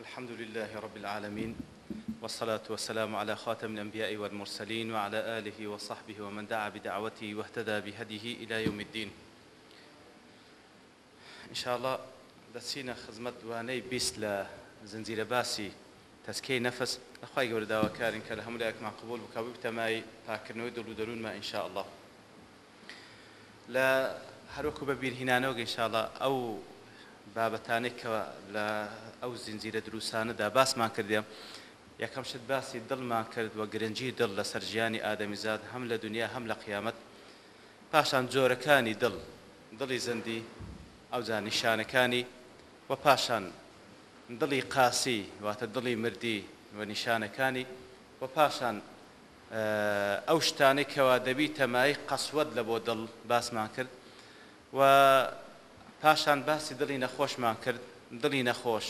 الحمد لله رب العالمين والصلاة والسلام على خاتم الأنبياء والمرسلين وعلى آله وصحبه ومن دعا بدعوته واهتدى بهديه إلى يوم الدين إن شاء الله دەچینە خزمەت دوانەی بیست لە زنجیرە باسی تەسکەی نەفس لەخوای گەورە داواکارین کە لە هەمولایەکمان قبول بکەوی بتەمای پاکردنەوەی دڵ و دەروونمە ئینشاءله لە هەروکو بە بیرهینانەوە گەیشاڵە ئەو بابەتانێکەوە لە ئەو زیینجیرە دروسانەدا باسمان کردێ یەکەم شت باسی دڵمان کردوە گرنگجی دڵ لە سەررجیانی ئادەمیزاد هەم لە دنیا هەم لە قیامەت پاشان جۆرەکانی دڵ دڵی زەندی ئەو زانانیشانەکانی و پاشان دڵی قاسی واتە دڵی مردی و نیشانەکانی و پاشان ئەو شتانێکەوە دەبی تەمای قەسوت لە بۆ دڵ باسمان کرد و پاشان باسی دڵی نەخۆشمان کرد دڵی نەخۆش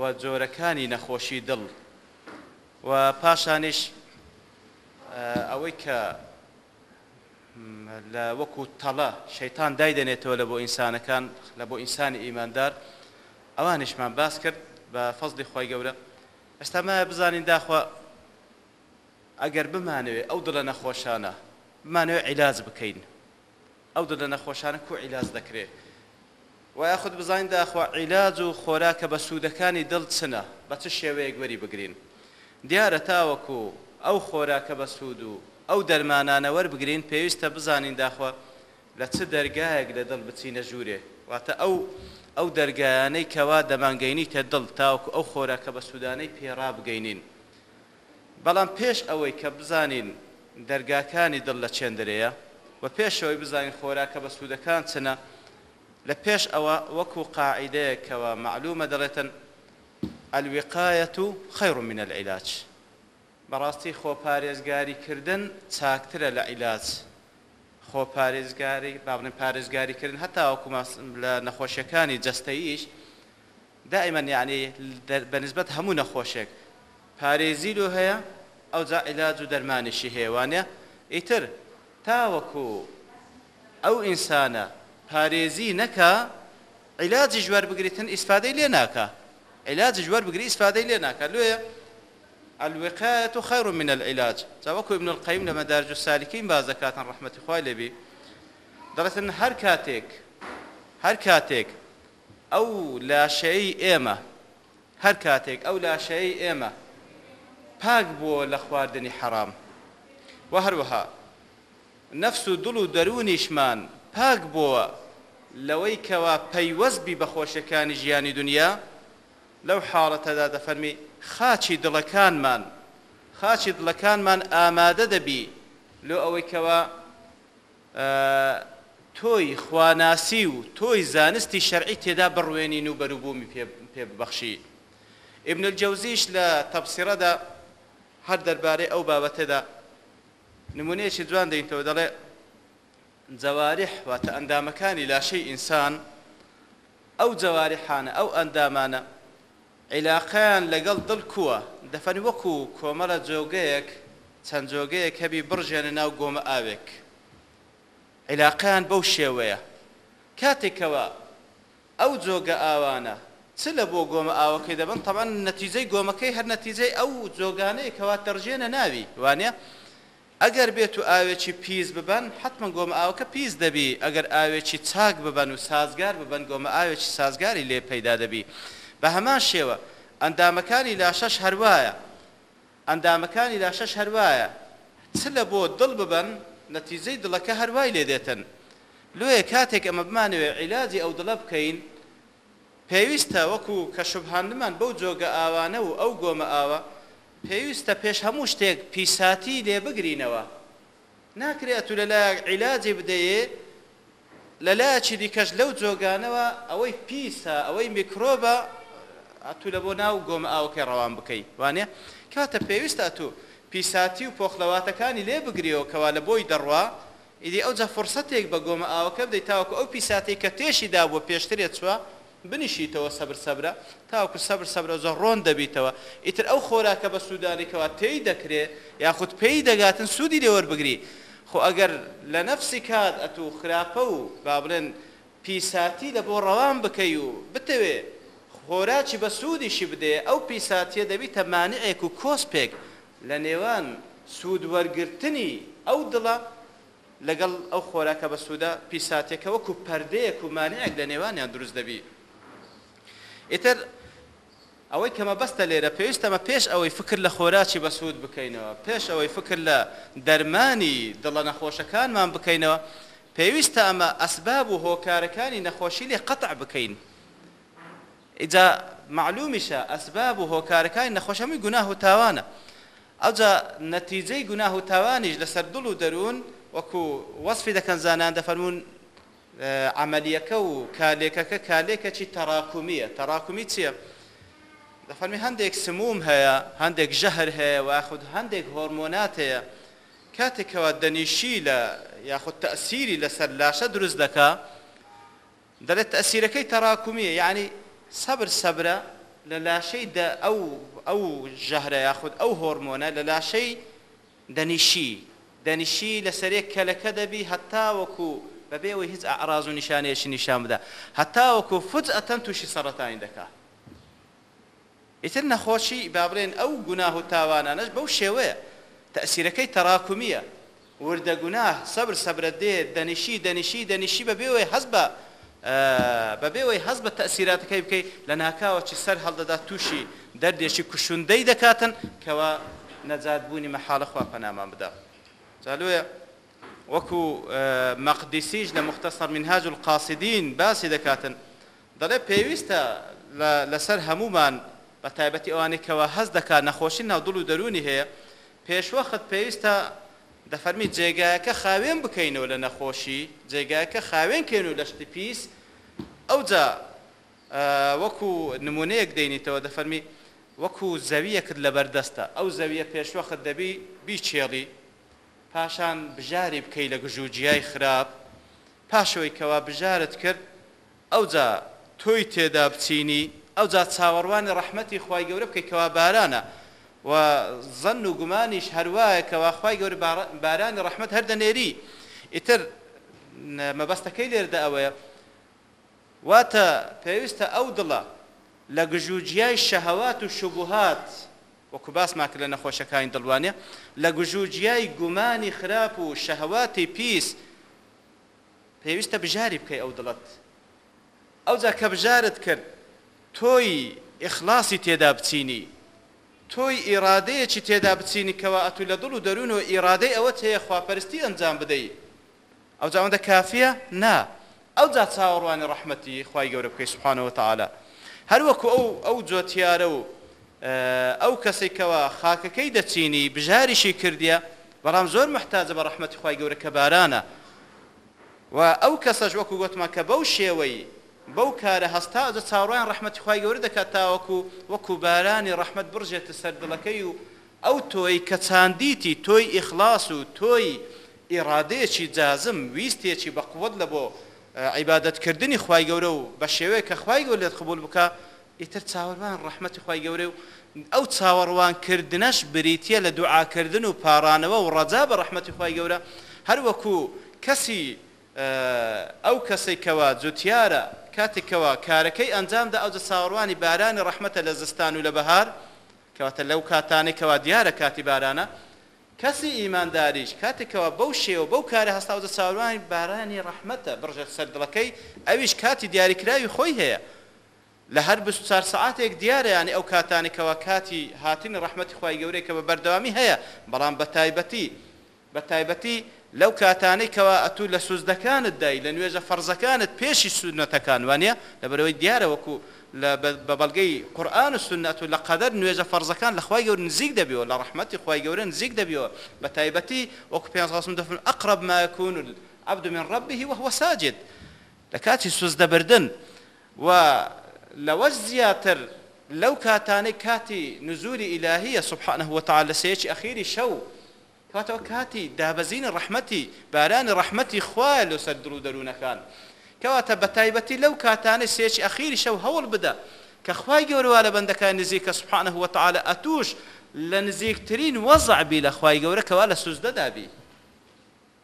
و جۆرەکانی نەخۆشی دڵ و پاشانش ئەوەی کە لە وەکو تەڵە شەیتان دایدەنێتەوە لە بۆ ئینسانەکان لە بۆ ئینسانی ئیماندار ئەوانشمان باس کرد بە فەزلی خۆی گەورە ئەستامایە بزانین داخوا ئەگەر بمانەوێت ئەو دڵە نەخۆشانە بمانەوێت عیلاز بکەین ئەو دڵە نەخۆشانە کو عیلاز دەکرێت و یاخود بزانین داخوا عیلاج و خۆراکە بە سوودەکانی دڵ چنە بە چ شێوەیەک وەری بگرین دیارە تاوەکو ئەو خۆراکە بە سوود و ئەو دەرمانانە وەربگرین پێویستە بزانین داخوا لە چ دەرگایەک لە دڵ بچینە ژوورێ واتە ئەو ئەو دەرگایانەی کەوا دەمانگەینی تە دڵ تاوکو ئەو خۆراکە بە سوودانەی پێڕا بگەینین بەڵام پێش ئەوەی کە بزانین دەرگاکانی دڵ لە چێندرەیە و پێشەوەی بزانین خۆراکە بە سوودەکان چنە لە پێش ئەوە وەکو قاعدەیەکەوە معلومە دەڵێتن ئەلوقاەت و خەیر منە لە عیلاج بەڕاستی خۆپارێزگاریکردن چاکترە لە عیلاج خۆ پارێزگاری بابن پارێزگاریکردن هەتا وەکو لە نەخۆشیەکانی جستەیش دائما یعنی بەنسبت هەموو نەخۆشێک پارێزیل و هەیە ئەو جا عیلاج و دەرمانیشی هێوانە ئیتر تا وەکو ئەو ئینسانە پارێزی نەکە عیلاجی ژوار بگریتن ئیسپادەی لێ ناکە عیلاجی ژوار بگری ئیسپادەی لێ ناکە لێ الوقاية خير من العلاج زاوكو ابن القيم لما دارج السالكين با زكاة رحمة خواه لبي درسن هر كاتيك هر كاتيك او لا شيء ايما هر كاتيك او لا شيء ايما پاک بو لخواردنی حرام وهروها نفس دل و درونیشمان پاک بووە لەوەی کەوا پەیوەستبی بە خۆشەکانی ژیانی دنیا لەو حاڵەتەدا دەفەرمی خاچی دڵەکانمان خاچی دڵەکانمان ئامادە دەبی لۆ ئەوەی کەوا تۆی خواناسی و تۆی زانستی شەرعی تێدا بڕوێنین و بەروبوومی پێ ببەخشی ابن الجەوزیش لە تەبسیڕەدا هەر دەربارەی ئەو بابەتەدا نمونەیەکی جوان دەینتەوە دەڵێ جەواریح واتە ئەندامەکانی لاشەی ئینسان ئەو جەواریحانە ئەو ئەندامانە عیلاقیان لەگەڵ دڵ کووە دەفەن وەکو کۆمەلە جۆگەیەک چەند جۆگەیەک هەبی بڕژێنە ناو گۆمە ئاوێک عیلاقیان بەو شێوەیە کاتێکەوە ئەو جۆگە ئاوانە چ لە بۆ گۆمە ئاوەکەی دەبن تەمان نەتیجەی گۆمەکەی هەر نەتیجەی ئەو جۆگانەیە کەوا دەڕژێنە ناوی وانە؟ ئەگەر بێت و ئاوێکی پیس ببن حتمما گۆمە ئاوکە پیس دەبی ئەگەر ئاوێکی چاک ببن و سازگار ببن گۆمە ئاوێکی سازگاری لێ پەیدا دەبی بە هەمان شێوە ئەندامەکانی لاشەش هەروایە ئەندامەکانی لاشەش هەروایە چ لە بۆ دڵ ببن نەتیزەی دڵەکە هەروای لێ دێتن لێ کاتێک ئەمە بمانوێ عیلازی ئەو دڵە بکەین پێویستە وەکو کە شوبهاندمان بەو جۆگە ئاوانە و ئەو گۆمە ئاوە پێویستە پێش هەموو شتێک پیساتی لێ بگرینەوە ناکرێت و لەلا عیلاجی بدەیە لە لایکی دیکەش لەو جۆگانەوە ئەوەی پیسە ئەوەی میکرۆبە ئەتو لە بۆ ناو گۆمە ئاوکە ڕەوان بکەیت وانێ کاتە پێویستە تو پیساتی و پۆخلەواتەکانی لێ بگریەوە کەوا لە بۆی دەڕوا ئیدی ئەو جە فرسەتێک بە گۆمە ئاوەکە بدەیت تاوەکە ئەو پیساتی کە تێشی دا بۆ پێشترێت چوە بنیشیتەوە سەبر سەبرە تاوکو سەبر سەبرە زۆ ڕۆن دەبیتەوە ئیتر ئەو خۆراکە بە سوودانێکەوە تێی دەکرێت یاخود پێی دەگاتن سوودی لێوەربگری خۆ ئەگەر لە نەفسی کات ئەتو خراپە و با بڵێن پیساتی لە بۆ ڕەوان بکەی و بتەوێ خۆراکی بە سوودیشی بدێ ئەو پیساتیە دەبیتە مانعێک و کۆسپێک لە نێوان سوودوەرگرتنی ئەو دڵە لەگەڵ ئەو خۆراکە بە سوودە پیساتێکەوەکو پەردەیەک و مانەیەک لە نێوانیان دروست دەبی ئیتر ئەوەی کەمە بەستە لێرە پێویستەمە پێش ئەوەی فکر لە خۆراکی بەسوود بکەینەوە پێش ئەوەی فکر لە دەرمانی دڵە نەخۆشەکانمان بکەینەوە پێویستە ئەمە ئەسباب و هۆکارەکانی نەخۆشی لێ قەتع بکەین ئیجا معلومیشە ئەسباب و هۆکارەکانی نەخۆشەمی گوناه و تاوانە ئەوجا نەتیجەی گوناه و تاوانیش لەسەر دڵ و دەروون وەکو وەصفی دەکەن زانان دەفەرمونون ئەعملیەکە و کالێکەکە کالێکەکی تەراکومیە تەراکومی چییە؟ دەفەرمی هەندێک سموم هەیە هەندێک ژەهر هەیە و یاخود هەندێک هۆرمۆنات هەیە کاتێکەوە دەنیشی لە یاخود تەسیری لەسەر لاشە دروست دەکا دەڵێت ئەسیرەکەی تەراکومیە یعنی سەبر سەبرە لە لاشەی ئەو ئەو ژەهرە یاخود ئەو هۆرمۆنە لە لاشەی دەنیشی دەنیشی لەسەرێک کەلەکە دەبی هەتا وەکو بەبێەوەی هیچ ئاراز و نیشانەیەشی نیشان بدا هەتاوەکو فوت ئەتەن تووشی سەرەتانی دەکات ئیتر نەخۆشی بابرێن ئەو گوناه و تاوانانەش بەو شێوەیە تەسیرەکەی تەراکومیە وردە گوناه سەبر سەبرە دێ دەنیشی دەنیشی دەنیشی بەبێەوەی هەز بە بەبێەوەی هەز بە تەسیراتەکەی بکەیت لە ناکاوەکی سەر هەڵدەدا تووشی دەردێکی کوشندەی دەکاتن کەوا نەجات بوونی مەحاڵە خوا پەنامان بدە. زالوە وەکو مەقدیسیش لە مختەسەر منهاج و القاسیدین باسی دەکاتن دەڵێ پێویستە لەسەر هەمومان بە تایبەتی ئەوانێکەوە هەز دەکات نەخۆشی ناودڵ و دەرونی هەیە پێشوەخت پێویستە دەفەرمی جێگایەکە خاوێن بکەینەوە لە نەخۆشی جێگایەکە خاوێن کێن و لەشتی پیس ئەوجا وەکو نمونەیەک دەینیتەوە دەفەرمی وەکو زەویەکت لە بەردەستە ئەو زەویە پێشوەخت دەبی بیچێڵی پاشان بژاری بکەی لە گژوجیای خراپ پاشەوەی کەوا بژارت کرد ئەوجا تۆی تێدا بچینی ئەوجا چاوەڕوانی ڕەحمەتی خی گەورە بکەیتەوە بارانە و زەن و گومانیش هەروایەکەوە خی گەور بارانی ڕەحمت هەردە نێری ئیتر مەبەستەکەی لێردا ئەوەیە واتە پێویستە ئەو دڵە لە گژوجیای شەهەوات و شوبهات وەکو باسمان کرد لە نەخۆشەکانی دڵوانێ لە گوژوجیای گومانی خراپ و شەهواتی پیس پێویستە بژاری بکەی ئەو دڵەت ئەو جا کە بژارت کرد تۆی ئیخلاصی تێدا بچینی تۆی ئیرادەیەکی تێدا بچینی کەوا ئەتو لە دڵ و دەرون و ئیرادەی ئەوەت هەیە خواپەرستی ئەنجام بدەیت ئەو جاوەندە کافیە نا ئەو جا چاوەڕوانی ڕەحمەتی خی گەورە بکەی سوبحانەوە تەعاالە هەروەکو ئەو ئەو جۆتیارە و ئەو کەسێکەوە خاکەکەی دەچینی بژاریشی کردیە بەڵام زۆر محتاجە بە ڕحمەتی خی گەورە کە بارانە و ئەو کەسەش وەکو گوتمان کە بەو شێوەی بەو کارە هەستا ئەجە چاڕوان ڕحمەتی خی گەورە دەکات تاوەکو وەکو بارانی ڕحمەت بڕژێتە سەردڵەکەی و ئەو تۆی کە چاندیتی تۆی ئیخلاس و تۆی ئێرادەیەکی جازم ویستێکی بەقوت لە بۆ عیبادەتکردنی خی گەورە و بە شێوەیە کە خی گەور لێت قبول بکە ئیتر چاوەڕوان ڕحمەتی خی گەورە و ئەو چاوەڕوانکردنەش بریتە لە دوعاکردن و پارانەوە و ڕەجا بە ڕحمەتی خی گەورە هەروەکو کەسی ئەو کەسێکەوە جوتیارە کاتێکەوە کارەکەی ئەنجامدا ئەوجە چاوەڕوانی بارانی ڕحمەتە لە زستان و لە بەهار کەواتە لەو کاتانێکەوە دیارە کاتی بارانە کەسی ئیمانداریش کاتێکەوە بەو شێوە بەو کارە هەستاوزە چاوەڕوانی بارانی ڕحمەتە بڕژە سەردڵەکەی ئەویش کاتی دیاریکراوی خۆی هەیە لە هەر 24 ساعتێک دیارەیانی ئەو کاتانێکەوە کاتی هاتین ڕحمەتی خی گەورێکە بە بەردەوامی هەیە بەڵام بە تایبەتی بە تایبەتی لەو کاتانێکەوە ئەتوو لە سوزدەکانت دای لە نوێژە فەرزەکانت پێشی سونەتەکان وانە لەبەرەوەی دیارەوەکو بە بەڵگەی قورآان و سنەت و لە قەدەر نوێژە فەرزەکان لە خی گەور نزیک دەبیەوە لە ڕحمەتی خی گەورە نزیک دەبیەوە بە تایبەتی وەکو پێ دەفن ئەقرب ماکون عبد من ڕبیهی وەوەساجد لە کاتی سوزدەبردن و لەوە زیاتر لەو کاتانەی کاتی نزولی ئیلاهیە سبحانه وتعالى لە سەیەکی ئەخیری شەو کاتەوە کاتی دابەزین ڕەحمەتی بارانی ڕەحمەتی خوا لەسەر درو دەروونەکان کەواتە بە تایبەتی لەو کاتانەی سێکی ئەخیری شەو هەوڵ بدە کە خوای گەورەوە لە بەندەکان نزیکە سبحانه وتعالى ئەتوش لە نزیکترین وەزعبی لە خوای گەورەکەوا لە سوزدەدابی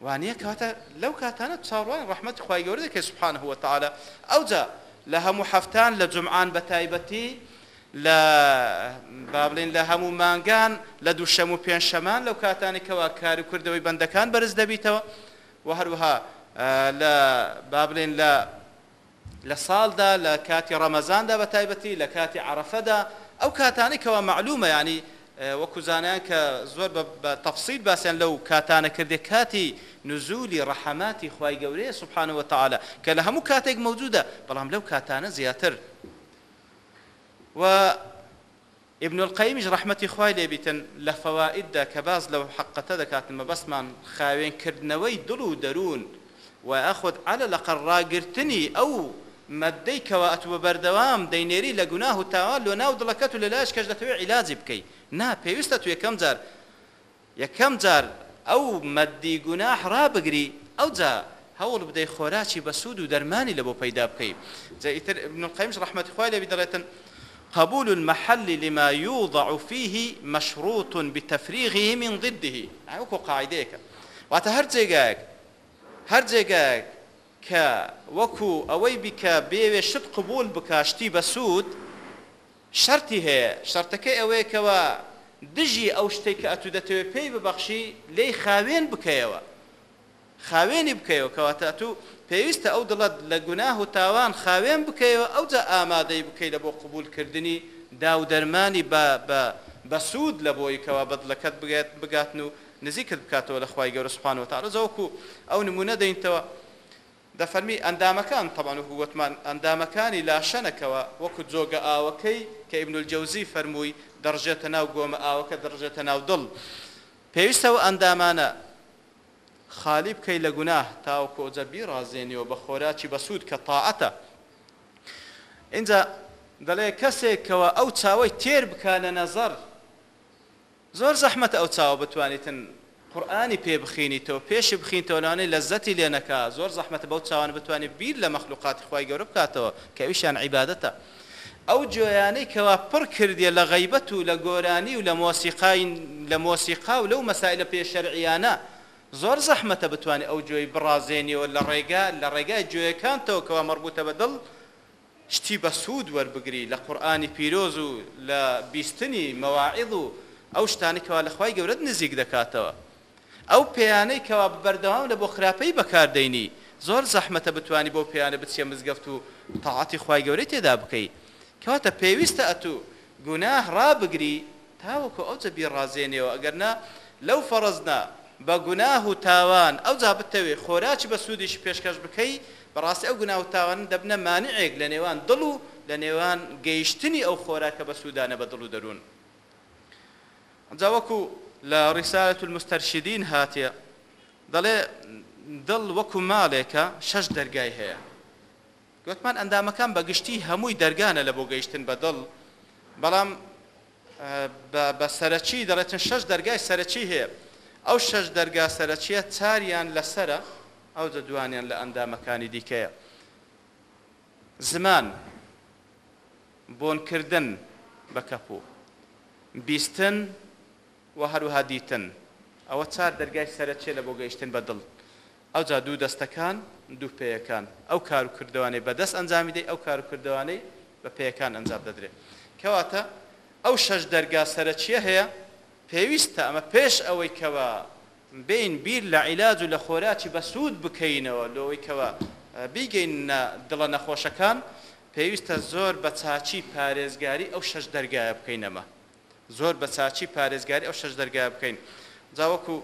وانە کاتە لەو کاتانە چاڕوان ڕحمەتی خوای گەورە دەکەی سبحانه وتعالى ئەوجا لە هەموو حفتان لە جمعان بە تایبەتی لە بابلین لە هەموو مانگان لە دوو شەم و پێنج شەمان لەو کاتانی کەوا کاری کردەوەی بەندەکان بەرز دەبیتەوە و هەروها لە بابلین لە لە ساڵدا لە کاتی ڕەمەزاندا بە تایبەتی لە کاتی عرفەدا ئەو کاتانی کەوا معلومە ینی وەکو زانیان کە زۆر بە تەفسیل باسییان لەو کاتانە کردێ کاتی نزولی ڕەحەماتی خی گەورەیە سبحانەوە تعاالە کە لە هەموو کاتێک مەوجودە بەڵام لەو کاتانە زیاتر و ابن القەیمیش ڕحمەتی خی لێبیتن لە فەوائددا کە باز لەو حقەتە دەکاتن مە بەسمان خاوێنکردنەوەی دڵ و دەروون و ئەخۆت علە لەقەر ڕاگررتنی ئەو مەدەی کەەوە ئەتوە بەردەوام دەینێری لە گوناه و تاوان لۆ ناو دڵەکەت و لەلایش کەش دەتەوێت عیلازی بکەیت نا پێویستە تو یەکەم جار یەکەم جار ئەو مەدی گوناه ڕابگری ئەو جا هەوڵ بدەی خۆراکی بە سوود و دەرمانی لە بۆ پەیدا بکەیت جئیتر قیمش ڕحمەتی خوای لەبی دەڵێتن قبول المحل لما يوضع فيه مشروط بتفريغه من ضده ئەوکو قاعدەیەەکە واتە هەر جێگایك هەر جێگایك کە وەکو ئەوەی بکە بێوێ شت قبول بکاشتی بە سوود شەرتی هەیە شەرتەکەی ئەوەیەکەوە دژی ئەو شتێک کە ئەتو دەتەوێت پێی ببەخشی لی خاوێن بکەیەوە خاوێنی بکەیەوە کەواتە تو پێویستە ئەو دڵت لە گوناه و تاوان خاوێن بکەیەوە ئەو جا ئامادەی بکەیت لە بۆ قبولکردنی داو دەرمانی بە سوود لە بۆیکەوە بەدڵەکەت بگاتن و نزیکت بکاتەوە لە خخوای گەورە سوپان و تاڕزەوەکو ئەو نمونە دەینتەوە دەفەرمی ئەندامەکان تەبان وتمان ئەندامەکانی لاشەنەکەوە وەکو جۆگە ئاوەکەی کە ئیبنول جەوزی فەرمووی دەڕژێتە ناو گۆمە ئاوەکە دەڕژێتە ناو دڵ پێویستەوە ئەندامانە خالی بکەی لە گوناه تاو کۆجەبی ڕازێنیەوە بە خۆراکی بەسوود کە تاعەتە اینجا دەڵێ کەسێکەوە ئەو چاوەی تێر بکە لە نەزەر زۆر زەحمەتە ئەو چاوە بتوانیتن قورآانی پێ بخینیتەوە پێشی بخینتەوەلانەی لە زەتی لێنەکە زۆر زەحمەتە بەو چاوان بتوانێت بیر لە مەخلوقاتی خی گەورە بکاتەوە کەویشان عیباەتە. ئەو جۆیانەی کەوا پڕ کردێ لە غەیبەت و لە گۆرانی و لە مۆسیقاین لە مۆسیقا و لەو مەسای لە پێشەرعیانە زۆر زەحمەتە بتوانێت ئەو جۆی بڕازێنیەوە لە ڕێگا لە ڕێگای جوێکانتەوە کەوا مەربوتە بە دڵ شتی بە سوود وەربگری لە قورآانی پیرۆز و لە بیستنی مەواعیض و ئەو شتانێکەوە لەخوای گەورەت نزیک دەکاتەوە. ئەو پێیانەی کەوا بەردەوام لە بۆ خراپەی بەکاردەینی زۆر زەحمەتە بتانی بۆ پیانە بچێ مزگەفت و تەعاتی خی گەورەی تێدا بکەیت کەواتە پێویستە ئەتو گوناه ڕابگری تاوەکو ئەو جەبی ڕازێنەوە ئەگەرنا لەو فەرزنا بە گوناه و تاوان ئەو جا بتەوێ خۆراکی بە سوودیش پێشکەش بکەیت بەڕاستی ئەو گوناه و تاوان دەبنە مانعێک لە نێوان دڵ و لە نێوان گەیشتنی ئەو خۆراکە بە سوودانە بە دڵ و دەروون. جاوەکو لە ڕیسالت المستەرشیدین هاتیە دەڵێ دڵ وەکو ماڵێکە شەش دەرگای هەیە گوتمان ئەندامەکان بەگشتی هەمووی دەرگانە لە بۆ گەیشتن بە دڵ بەڵام بە سەرەکی دەڵێتن شەش دەرگای سەرەکی هەیە ئەو شەش دەرگا سەرەکیە چاریان لەسرە ئەو دەدوانیان لە ئەندامەکانی دیکەیە زمان بۆنکردن بە کەپوو بیستن و هەروها دیتن ئەوە چار دەرگای سەرچێ لە بۆ گەیشتن بە دڵ ئەو جا دوو دەستەکان دوو پێیەکان ئەو کار کردوانەی بەدەست ئەنجامی دەی ئەو کار کردوانەی بە پێیەکان ئەنجام دەدرێت کەواتە ئەو شەش دەرگا سەرچیە هەیە پێویستە ئەمە پێش ئەوەی کەوە بین بیر لە عیلاج و لە خۆراکی بە سوود بکەینەوە لەوەی کەوە بیگەین دڵە نەخۆشەکان پێویستە زۆر بە چاچی پارێزگاری ئەو شەش دەرگایە بکەینەمە زۆر بە چاچی پارێزگاری ئەو شەش دەرگا بکەین جاوەکو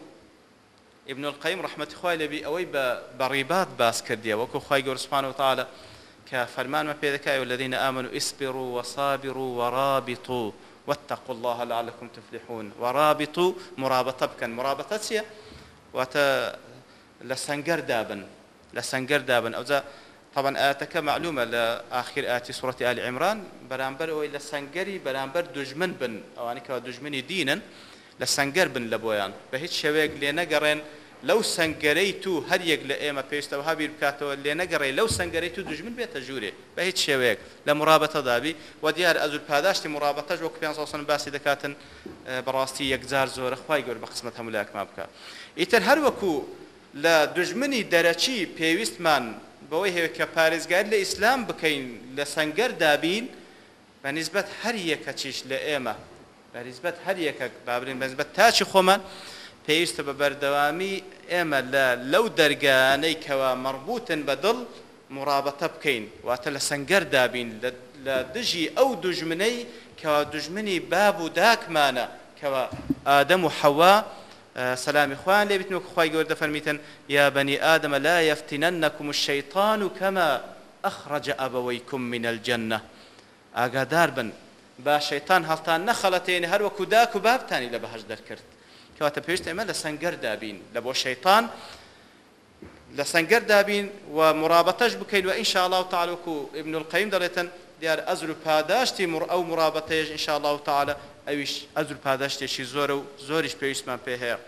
ابن القیم رحمت خوای لەبی ئەوەی بە ڕیبات باس کردیە وەکو خی گەورسپان و تاالە کە فەرمانمە پێدەکای و لەدەینە ئامن و ئیسپر و وەسابر و وەڕابیت و واتقوا الله لعلكم تفلحون ورابطوا مرابطه بكن مرابطه چیه واتە لە سنگەر دابن لە سنگەر دابن ئەوجا طبعا ئاتەکە معلومە لە آخر ئاتی سوەتی علی عمران بەرامبەر ئەوەی لە سنگەری بەرامبەر دژمن بن ئەوانەکەەوە دژمنی دینن لە سنگەر بن لە بۆیان بە هیچ شەوێک لێ نەگەڕێن لەو سنگەرەی تو هەریەک لە ئێمە پێشتەوە هابیر بکاتەوە لێ نەگەڕی لەو سنگەرەی تو دژمن بێتە ژوورێ بە هیچ شێوەیەک لە مرابەتە دابی و دیار ئەزور پاداشتی مرابەتەش وەک 500 باسی دەکاتن بەڕاستی یەکجار زۆرە خی گەور بە قسمت هەمولاکما بکە. ئیتر هەروەکو لە دژمنی دەرەچی پێویستمان بەوەی هەیە کە پارێزگار لە ئیسلام بکەین لە سنگەر دابین بە نسبەت هەر یەکە چیش لە ئێمە بە نسبەت هەر یەکە بابرین بەنسبەت تاچی خۆمان پێویستە بە بەردەوامی ئێمە لە لەو دەرگانەی کەوا مەڕبوتن بە دڵ مڕابەتە بکەین واتە لە سنگەر دابین لە دژی ئەو دوژمنەی کەوا دوژمنی باب و داکمانە کەوا ئادەم و حەوا سلامی خوان لێ بتن و خخوای گەوردە فەرمیتن یا بەنی ئادەمە لا یفتینەن نەکوم و شەیتان و کەمە ئەخڕەجە ئەبەوەی کوم منە الجەنە ئاگادار بن با شەیتان هەڵتان نەخەڵەتێنێ هەروەکو داک و بابتانی لە بەهش دەرکرد کەواتە پێشت ئێمە لە سنگەر دابین لە بۆ شەیتان لە سنگەر دابین و مرابەتەش بکەین و ئینشاءڵاو تاالوکو ابن القیم دەڵێتن دیار ئەزر و پاداشتی مڕ ئەو مرابەتەیەش ئینشاءله و تعاالە ئەویش ئەزر پاداشتێکی زۆرە و زۆریش پێویستمان پێ هەیە.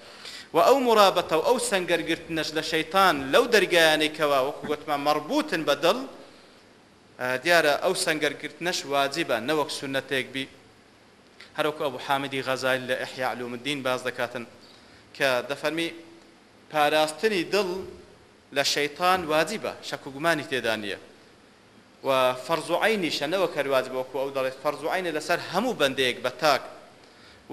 و ئەو مرابەتە و ئەو سنگەرگرتنەش لە شەیتان لەو دەرگایانێکەوە وەکو گوتمان مەربوتن بە دڵ دیارە ئەو سنگەرگرتنەش واجبە نەوەک سونەتێک بی هەروکو ئەو حامدی غەزای لە ئەحیعلومدین باز دەکاتن کە دەفەرمی پاراستنی دڵ لە شەیتان واجبە شەکوگومانی تێدا نیە و فەرزوعینی شەنەوە کەرواز بۆکو ئەو دەڵێت فەرزوعینە لەسەر هەموو بەندێک بە تاک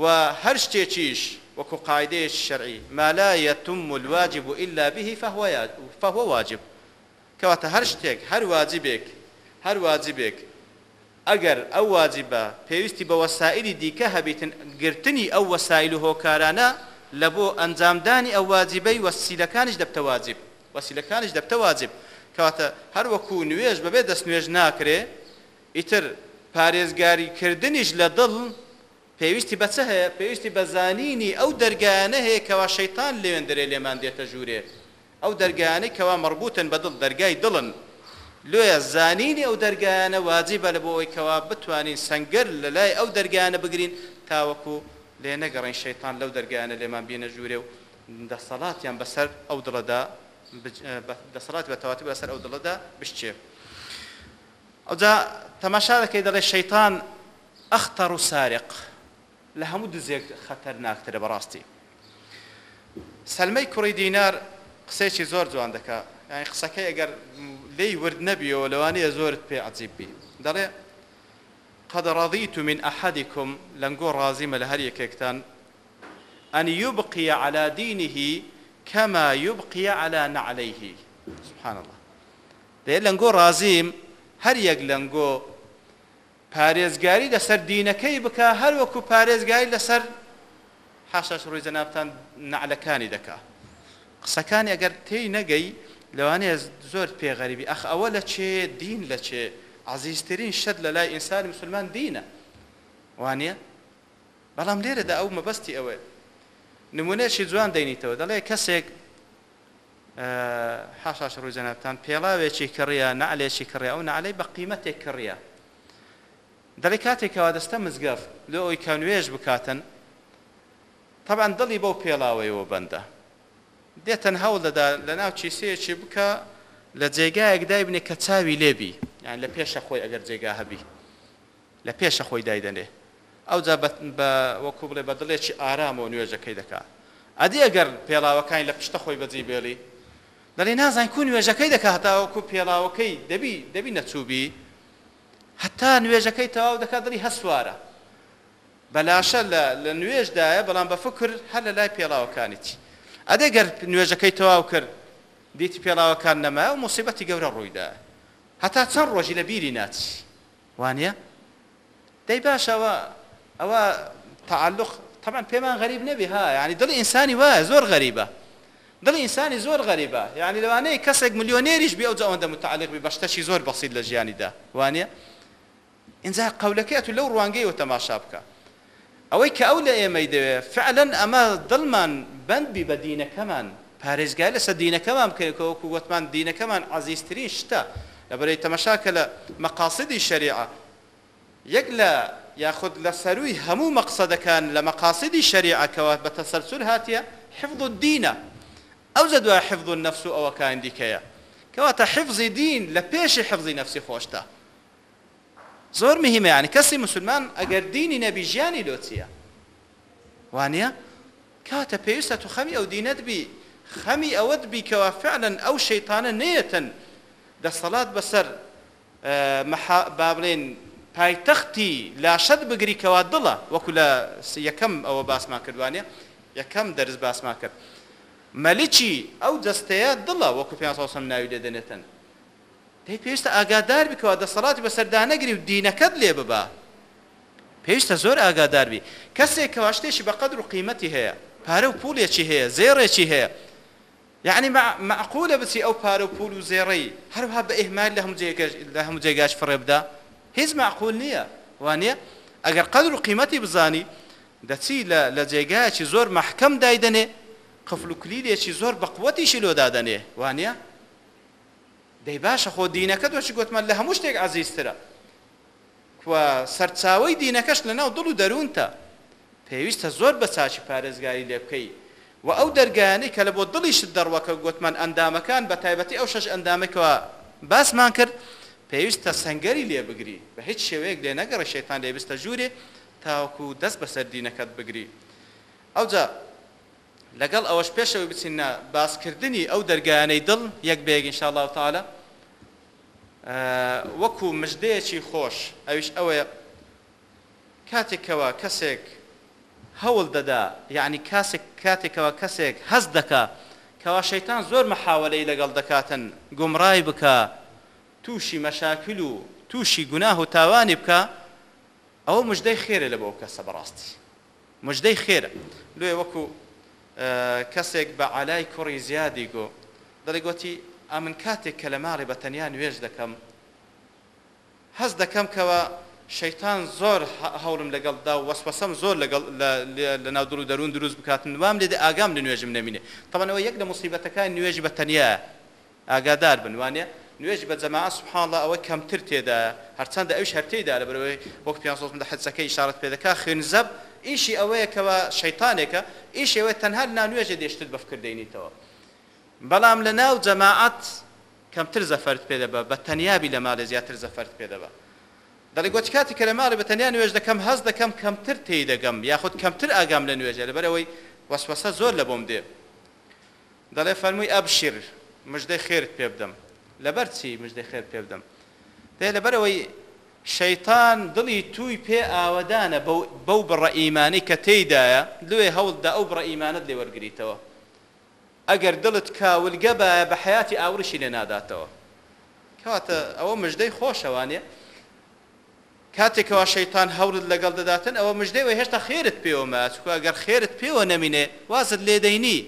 و هەر شتێکیش وەکو قاعدەیەش شەرعی مالایە تم الواجب و ئللا بهی فەهوە واجب کەواتە هەر شتێک هەر واجبێک هەر واجبێک ئەگەر ئەو واجبە پێویستی بە وەسائلی دیکە هەبیتن گرتنی ئەو وەسایل و هۆکارانە لە بۆ ئەنجامدانی ئەو واجبەی وەسیلەکانش دەبتە واجب وەسیلەکانش دەبتە واجب کەواتە هەروەکو نوێژ بەبێ دەست نوێژ ناکرێ ئیتر پارێزگاریکردنیش لە دڵ پێویستی بەچە هەیە پێویستی بەزانینی ئەو دەرگانە هەیە کەوا شەیتان لێوێن دەرێ لێمان دێتە ژوورێ ئەو دەرگانەی کەوا مەربوتن بە دڵ دەرگای دڵن لێە زانینی ئەو دەرگانە واجیبە لە بۆەوەی کەوا بتوانین سنگەر لە لای ئەو دەرگانە بگرین تاوەکو لێ نەگەڕین شەیتان لەو دەرگانە لێمان بینە ژوورێ و دەسەڵاتیان بەسەر ئەو دڵەدا دەسەڵات بە تەواتی بەسەر ئەو دڵدا بشتێ. ئەوجا تەماشا دەکەی دەڵێ شەیتان ئەختەڕ و سارق لە هەموو دزێک خەتەر ناکترە بەڕاستی. سلمەی کوڕی دینار قسێکی زۆر جوان دەکە یعنی قسەکەی ئەگەر لی ورد نەبیەوە لەوانەیە زۆرت پێ عجیببی دەڵێ قد رضيت من أحدكم لنقول رازمة لهر يكيكتان أن يبقي على دينه كما يبقي على نعليه سبحان الله دەیە لەنگۆ رازیم هەر یەک لەنگۆ پارێزگاری لەسەر دینەکەی بکە هەروەکو پارێزگاری لەسەر حاشاش ڕووی جەنابان نعلەکانی دەکا قسەکان ئەگەر تێی نەگەی لەوانەیە زۆر پێغەریبی ئەخ ئەوە لە چێ دین لە چێ عزیزترین شەد لە لای ئینسانی مسلمان دینە وانە بەڵام لێرەدا ئەو مەبەستی ئەوەیە نمونەشی جوان دەینیتەوە دەڵێ کەسێک حاشاش ڕوویزەنەتان پێڵاوێکی کڕە نعلێکی کڕیا و نعلەی بە قیمەتێک کڕە دەڵی کاتێکەوە دەستە مزگەف لە ئەوی کە نوێژ بکاتن تەبان دڵی بەو پێڵاوەیەوە بەندە دێتەن هەوڵ دەدا لە ناو چیسەیەکی بکە لە جێگایەک دایبنێ کە چاوی لێبی یان لە پێشە خۆی ئەگەر جێگا هەبی لە پێشە خۆی دایدەنێ ئەو وەکو بڵێ بە دڵێکی ئارامەوە نوێژەکەی دەکات ئەدی ئەگەر پێڵاوەکانی لە پشتە خۆی بەجی بێڵی دەڵێ نازان کو نوێژەکەی دەکات هەتاوەکو پێڵاوەکەی دەبی دەبی نەچوبی هەتا نوێژەکەی تەواو دەکات دڵی هەسوارە بەلاشە لە نوێژدایە بەڵام بە فکر هەر لە لای پێڵاوەکانیتی ئەدەگەر نوێژەکەی تەواو کرد دیتی پێڵاوەکان نەما و مصیبەتی گەورە ڕوویدا هەتا چەند ڕۆژی لە بیری ناچی وانە دەی باشەوە ئەوە تعلق طبعا پێمان غەریب نەبی ها ینی دڵی ئینسانی وایە زۆر غەریبە دڵی ئینسانی زۆر غەریبە ینی لەوانەیە کەسێک ملیۆنێریش بێ ئەو جاوەندە متعلق بی بەشتەشی زۆر بەسیید لە ژیانیدا وانە اینجا قەولەکەیت و لەو ڕوانگەیەوە تەماشا بکە ئەوەی کە ئەو لە ئێمەی دەوێت فعلەن ئەمە دڵمان بەندبی بە دینەکەمان پارێزگای لەسەر دینەکەمان بکەێتەوەکو وتمان دینەکەمان عزیزترین شتە لەبەرەی تەمەشاکە لە مەقاسدی شەریعە یەک لە یاخود لە سەروی هەموو مەقصدەکان لە مەقاسیدی شریعەکەەوە بە تەسەرسور هاتیە حفظ الدینە ئەو زە دوای حفظ النفس و ئەوەکان دیکەیە کەواتە حفظی دین لە پێشی حفظی نفسی خۆشتە زۆر مهمەیان کەسی مسلمان ئەگەر دینی نەبی ژیانی لۆچیە وانە کاتە پێویستە تو خەمی ئەو دینەت بی خەمی ئەوەت بیکەوە فعلەن ئەو شەیتانە نێتن دەسەڵات بەسەر با بڵێن پایتەختی لاشەت بگریکەوە دڵە وەکو لە یەکەم ئەوە باسما کردوانێ یەکەم دەرز باسما کرد مەلیکی ئەو جستەیە دڵە وەکو پێسەم ناوی دەدەنێتن دەی پێویستە ئاگادار بکەوە دەسەڵاتی بە سەردانەگری و دینەکەت لێ ببە پێویستە زۆر ئاگاداربی کەسێک کەواشتێکی بە قدر و قیمەتی هەیە پارە و پولێکی هەیە زێڕێکی هەیە یعنی معقولە بچی ئەو پارە و پول و زێڕەی هەروها بە ئێمال لە هەموو جێگاش فڕێبدا هیچ معقول نییە وانە ئەگەر قدر و قیمەتی بزانی دەچی لە جێگایکی زۆر محکەم دایدنێ قفل و کلیلێکی زۆر بەقوەتیشی لۆدادنێ وانە دەی باشە خۆ دینەکە دۆشی گوتمان لە هەموو شتێک عزیزترە سەرچاوی دینەکەش لەناو دڵ و دەروونتە پێویستە زۆر بە چاچی پارێزگاری لێ بکەی و ئەو دەرگانی کە لە بۆ دڵیشت دەڕوەکە گوتمان ئەندامەکان بە تایبەتی ئەو شەش ئەندامێکەوە باسمان کرد پێویستە سنگەری لێ بگری بە هیچ شێوەیەک لێ نەگەڕە شەیتان لێبستە ژوورێ تاوکو دەست بەسەر دینەکەت بگری ئەوجا لەگەڵ ئەوەش پێشەوە بچینە باسکردنی ئەو دەرگیانەی دڵ یەک بێگین شاءله تاالە وەکو مژدەیەکی خۆش ئەوش ئەوەیە کاتێکەوە کەسێک هەوڵ دەدا یعنی کاسێک کاتێکەوە کەسێک هەز دکا کەوا شەیتان زۆر مەحاولەی لەگەڵ دەکاتن گومڕای بکە تووشی مەشاکل و تووشی گوناه و تاوانی بکە ئەوە مژدەی خێرە لە بەو کەسە بەڕاستی مژدەی خێرە لێ وەکو کەسێک بە ئالای کوڕی زیادی گۆ دەڵی گوتی ئامن کاتێک کە لە ماڕی بە تەنیا نوێژ دەکەم هەز دەکەم کەوە شەیتان زۆر هەوڵم لەگەڵدا و وەسوەسەم زۆر لە ناودر و دەروون دروست بکاتن وام لێدە ئاگام لە نوێژم نەمینێ تەمانەوە یەک لە مصیبەتەکان نوێژی بە تەنیا ئاگادار بنوانە نوێژ بە جەما سوبحانڵە ئەوە کەمتر تێدا هەرچەندە ئەوش هەرتێدا لە بەرەوەی وەک پێ حەزەکەی شارت پێدەکە خوێنزەب ئیشی ئەوەیەکەوە شەیتانێکە ئیش ئەوە تەنها نانوێژە دێشتت بەفکردێنیتەوە بەڵام لە ناو جەماعەت کەمتر زەفرد پێدەبە بە تەنیابی لە مالە زیاتر زەفرد پێدەبە دەڵی گۆچ کاتی کە لە ماڵە بە تەنیا نوێژ دەکەم هەز دەکەم کەمتر تێی دەگەم یاخود کەمتر ئاگام لە نوێژە لە بەرەوەی وەسوەسە زۆر لە بۆم دێ دەڵێ فەرمووی ئەبشیر مژدەی خێرت پێ بدەم لەبەر چی مژدە خێر پێ بدەم دێ لەبەرەوەی شەیتان دڵی توی پێ ئاوادانە بەو بڕە ئیمانی کە تێدایە لێ هەوڵدا ئەو بڕە ئیمانت لێ وەرگریتەوە ئەگەر دڵت کاولگە بە بە حیاتی ئاورشی لێ ناداتەوە کەواتە ئەوە مژدەی خۆشەوانێ کاتێکەوە شەیتان هەورت لەگەڵ دەداتن ئەوە مژدەیەوە هێشتا خێرت پێوە ماچکو ئەگەر خێرت پێوە نەمینێ وازت لێدەینی